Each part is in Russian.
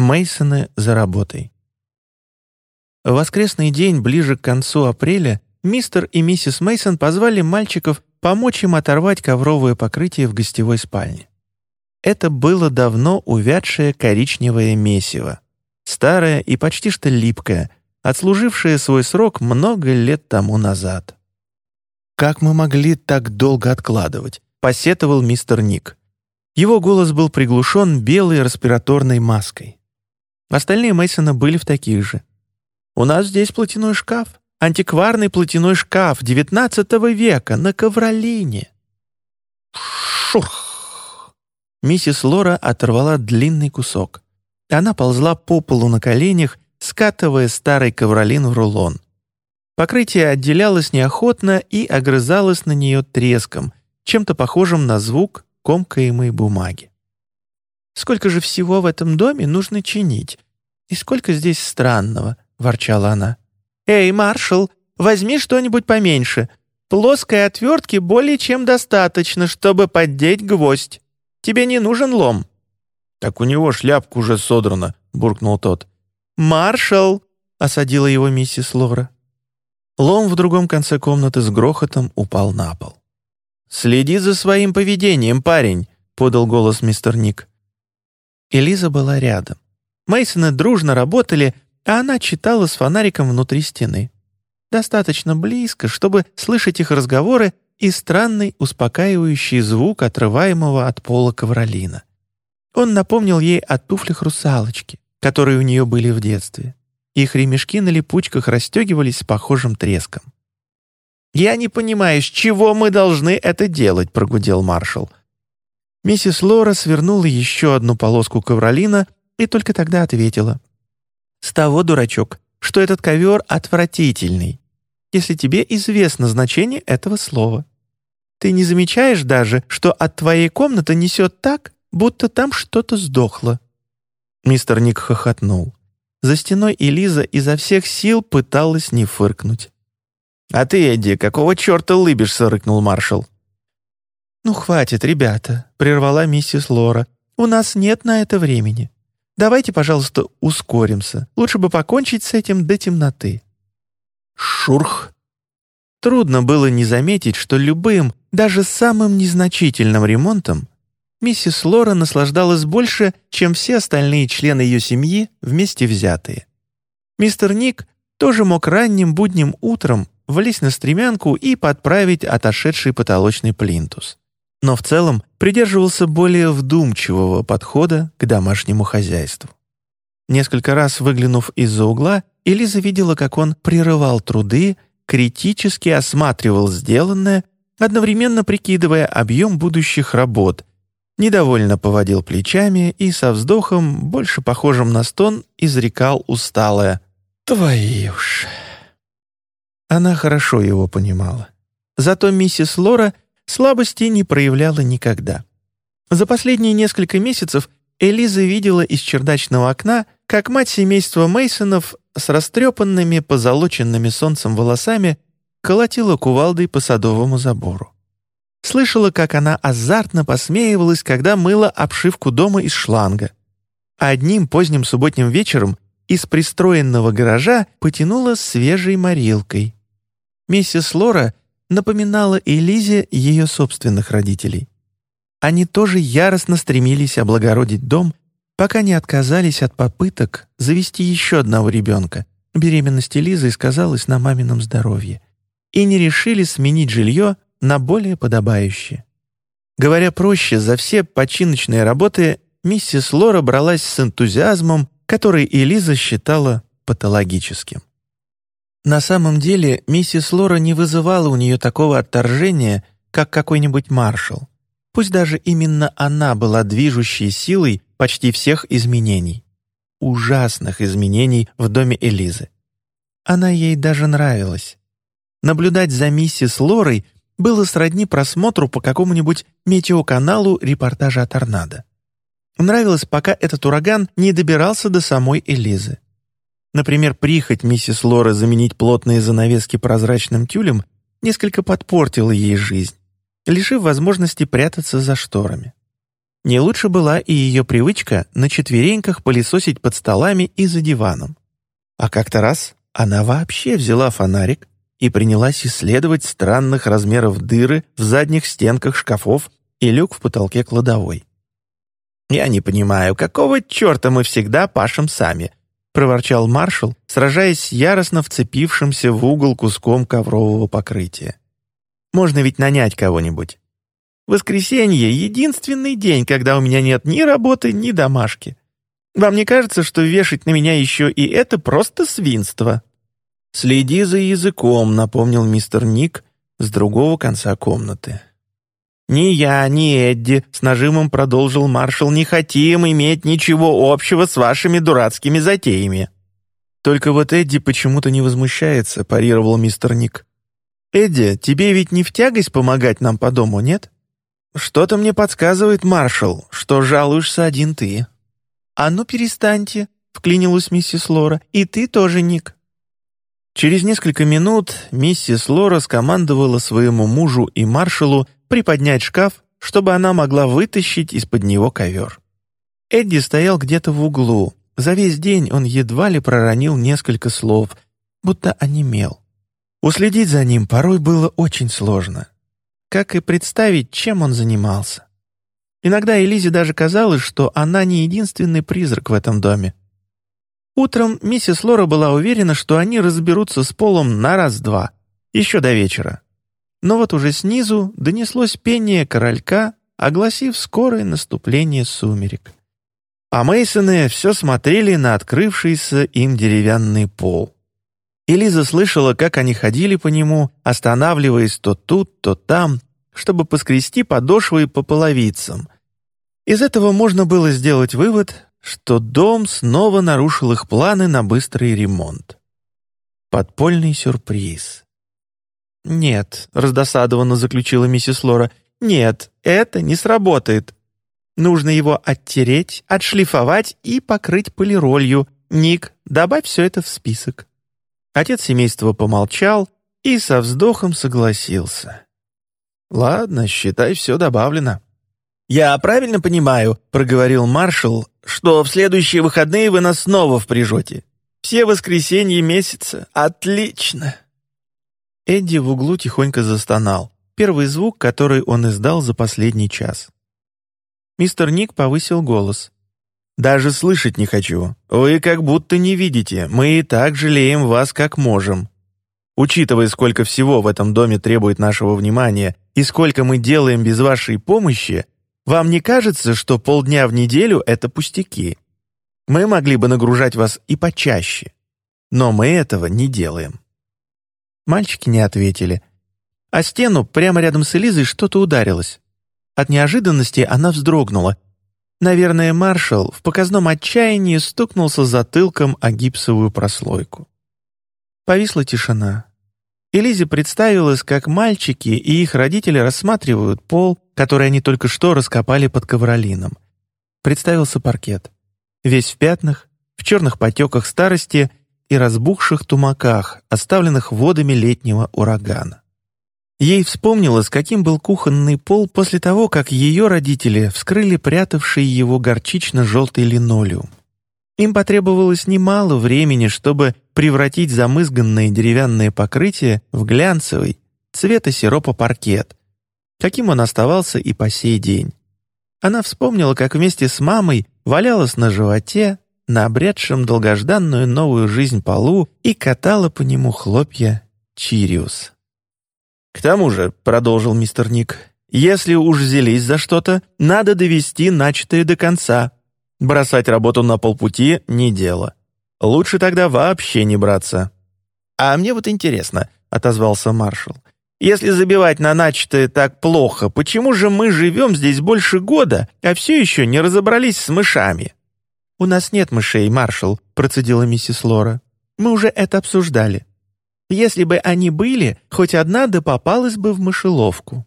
Мейсоны за работой. В воскресный день, ближе к концу апреля, мистер и миссис Мейсон позвали мальчиков помочь им оторвать ковровое покрытие в гостевой спальне. Это было давно увядшее коричневое месиво, старое и почти что липкое, отслужившее свой срок много лет тому назад. «Как мы могли так долго откладывать?» — посетовал мистер Ник. Его голос был приглушен белой респираторной маской. Остальные Мейсона были в таких же. «У нас здесь платяной шкаф, антикварный платяной шкаф XIX века на ковролине». Шурх! Миссис Лора оторвала длинный кусок. Она ползла по полу на коленях, скатывая старый ковролин в рулон. Покрытие отделялось неохотно и огрызалось на нее треском, чем-то похожим на звук комкаемой бумаги. «Сколько же всего в этом доме нужно чинить? И сколько здесь странного!» — ворчала она. «Эй, маршал, возьми что-нибудь поменьше. Плоской отвертки более чем достаточно, чтобы поддеть гвоздь. Тебе не нужен лом». «Так у него шляпка уже содрана», — буркнул тот. «Маршал!» — осадила его миссис Лора. Лом в другом конце комнаты с грохотом упал на пол. «Следи за своим поведением, парень», — подал голос мистер Ник. Элиза была рядом. Мейсоны дружно работали, а она читала с фонариком внутри стены. Достаточно близко, чтобы слышать их разговоры и странный успокаивающий звук отрываемого от пола ковролина. Он напомнил ей о туфлях русалочки, которые у нее были в детстве. Их ремешки на липучках расстегивались с похожим треском. «Я не понимаю, с чего мы должны это делать», — прогудел маршал. Миссис Лора свернула еще одну полоску ковролина и только тогда ответила. «С того, дурачок, что этот ковер отвратительный, если тебе известно значение этого слова. Ты не замечаешь даже, что от твоей комнаты несет так, будто там что-то сдохло». Мистер Ник хохотнул. За стеной Элиза изо всех сил пыталась не фыркнуть. «А ты, Эдди, какого черта лыбишься?» — рыкнул маршал. «Ну, хватит, ребята», — прервала миссис Лора. «У нас нет на это времени. Давайте, пожалуйста, ускоримся. Лучше бы покончить с этим до темноты». Шурх! Трудно было не заметить, что любым, даже самым незначительным ремонтом миссис Лора наслаждалась больше, чем все остальные члены ее семьи вместе взятые. Мистер Ник тоже мог ранним будним утром влезть на стремянку и подправить отошедший потолочный плинтус. Но в целом придерживался более вдумчивого подхода к домашнему хозяйству. Несколько раз выглянув из-за угла, Элиза видела, как он прерывал труды, критически осматривал сделанное, одновременно прикидывая объем будущих работ, недовольно поводил плечами и со вздохом, больше похожим на стон, изрекал усталое «Твои уж». Она хорошо его понимала. Зато миссис Лора слабости не проявляла никогда. За последние несколько месяцев Элиза видела из чердачного окна, как мать семейства Мейсонов с растрепанными, позолоченными солнцем волосами колотила кувалдой по садовому забору. Слышала, как она азартно посмеивалась, когда мыла обшивку дома из шланга. Одним поздним субботним вечером из пристроенного гаража потянула свежей морилкой. Миссис Лора напоминала Элизе ее собственных родителей. Они тоже яростно стремились облагородить дом, пока не отказались от попыток завести еще одного ребенка. Беременность Элизы сказалась на мамином здоровье. И не решили сменить жилье на более подобающее. Говоря проще, за все починочные работы миссис Лора бралась с энтузиазмом, который Элиза считала патологическим. На самом деле, миссис Лора не вызывала у нее такого отторжения, как какой-нибудь маршал. Пусть даже именно она была движущей силой почти всех изменений. Ужасных изменений в доме Элизы. Она ей даже нравилась. Наблюдать за миссис Лорой было сродни просмотру по какому-нибудь метеоканалу репортажа о торнадо. Нравилось, пока этот ураган не добирался до самой Элизы. Например, прихоть миссис Лоры заменить плотные занавески прозрачным тюлем несколько подпортила ей жизнь, лишив возможности прятаться за шторами. Не лучше была и ее привычка на четвереньках пылесосить под столами и за диваном. А как-то раз она вообще взяла фонарик и принялась исследовать странных размеров дыры в задних стенках шкафов и люк в потолке кладовой. «Я не понимаю, какого черта мы всегда пашем сами?» — проворчал маршал, сражаясь яростно вцепившимся в угол куском коврового покрытия. «Можно ведь нанять кого-нибудь. Воскресенье — единственный день, когда у меня нет ни работы, ни домашки. Вам не кажется, что вешать на меня еще и это просто свинство?» «Следи за языком», — напомнил мистер Ник с другого конца комнаты. «Ни я, ни Эдди», — с нажимом продолжил маршал, «не хотим иметь ничего общего с вашими дурацкими затеями». «Только вот Эдди почему-то не возмущается», — парировал мистер Ник. «Эдди, тебе ведь не в тягость помогать нам по дому, нет?» «Что-то мне подсказывает, маршал, что жалуешься один ты». «А ну перестаньте», — вклинилась миссис Лора, — «и ты тоже, Ник». Через несколько минут миссис Лора скомандовала своему мужу и маршалу приподнять шкаф, чтобы она могла вытащить из-под него ковер. Эдди стоял где-то в углу. За весь день он едва ли проронил несколько слов, будто онемел. Уследить за ним порой было очень сложно. Как и представить, чем он занимался. Иногда Элизе даже казалось, что она не единственный призрак в этом доме. Утром миссис Лора была уверена, что они разберутся с Полом на раз-два, еще до вечера. Но вот уже снизу донеслось пение королька, огласив скорое наступление сумерек. А Мейсоны все смотрели на открывшийся им деревянный пол. Элиза слышала, как они ходили по нему, останавливаясь то тут, то там, чтобы поскрести подошвы по половицам. Из этого можно было сделать вывод, что дом снова нарушил их планы на быстрый ремонт. Подпольный сюрприз. «Нет», — раздосадованно заключила миссис Лора, «нет, это не сработает. Нужно его оттереть, отшлифовать и покрыть полиролью. Ник, добавь все это в список». Отец семейства помолчал и со вздохом согласился. «Ладно, считай, все добавлено». «Я правильно понимаю», — проговорил маршал, «что в следующие выходные вы нас снова впряжете? Все воскресенья месяца. Отлично!» Эдди в углу тихонько застонал. Первый звук, который он издал за последний час. Мистер Ник повысил голос. «Даже слышать не хочу. Вы как будто не видите. Мы и так жалеем вас, как можем. Учитывая, сколько всего в этом доме требует нашего внимания и сколько мы делаем без вашей помощи, вам не кажется, что полдня в неделю — это пустяки? Мы могли бы нагружать вас и почаще, но мы этого не делаем». Мальчики не ответили. А стену прямо рядом с Элизой что-то ударилось. От неожиданности она вздрогнула. Наверное, маршал в показном отчаянии стукнулся затылком о гипсовую прослойку. Повисла тишина. Элизе представилось, как мальчики и их родители рассматривают пол, который они только что раскопали под ковролином. Представился паркет. Весь в пятнах, в черных потеках старости и разбухших тумаках, оставленных водами летнего урагана. Ей вспомнилось, каким был кухонный пол после того, как ее родители вскрыли прятавший его горчично-желтый линолеум. Им потребовалось немало времени, чтобы превратить замызганное деревянное покрытие в глянцевый, цвета сиропа паркет, каким он оставался и по сей день. Она вспомнила, как вместе с мамой валялась на животе, на обретшем долгожданную новую жизнь полу и катала по нему хлопья Чириус. «К тому же», — продолжил мистер Ник, «если уж взялись за что-то, надо довести начатое до конца. Бросать работу на полпути — не дело. Лучше тогда вообще не браться». «А мне вот интересно», — отозвался маршал, «если забивать на начатое так плохо, почему же мы живем здесь больше года, а все еще не разобрались с мышами?» «У нас нет мышей, маршал», — процедила миссис Лора. «Мы уже это обсуждали. Если бы они были, хоть одна да попалась бы в мышеловку».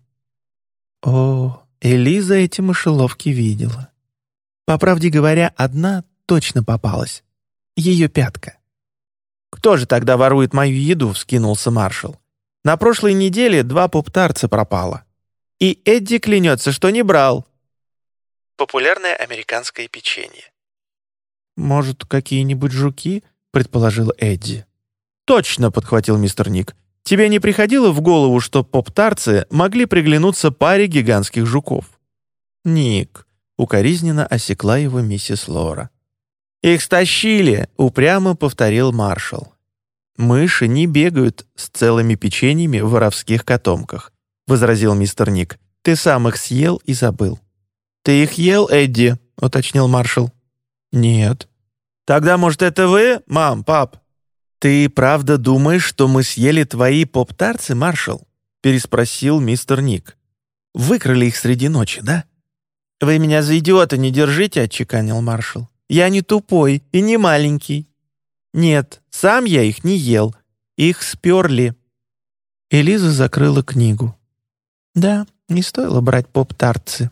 О, Элиза эти мышеловки видела. По правде говоря, одна точно попалась. Ее пятка. «Кто же тогда ворует мою еду?» — вскинулся маршал. «На прошлой неделе два поптарца пропало. И Эдди клянется, что не брал». Популярное американское печенье. «Может, какие-нибудь жуки?» — предположил Эдди. «Точно!» — подхватил мистер Ник. «Тебе не приходило в голову, что поп-тарцы могли приглянуться паре гигантских жуков?» «Ник!» — укоризненно осекла его миссис Лора. «Их стащили!» — упрямо повторил маршал. «Мыши не бегают с целыми печеньями в воровских котомках», — возразил мистер Ник. «Ты сам их съел и забыл». «Ты их ел, Эдди?» — уточнил маршал. «Нет». «Тогда, может, это вы, мам, пап?» «Ты правда думаешь, что мы съели твои поп-тарцы, маршал?» — переспросил мистер Ник. «Выкрали их среди ночи, да?» «Вы меня за идиота не держите», — отчеканил маршал. «Я не тупой и не маленький». «Нет, сам я их не ел. Их сперли». Элиза закрыла книгу. «Да, не стоило брать поп-тартцы»,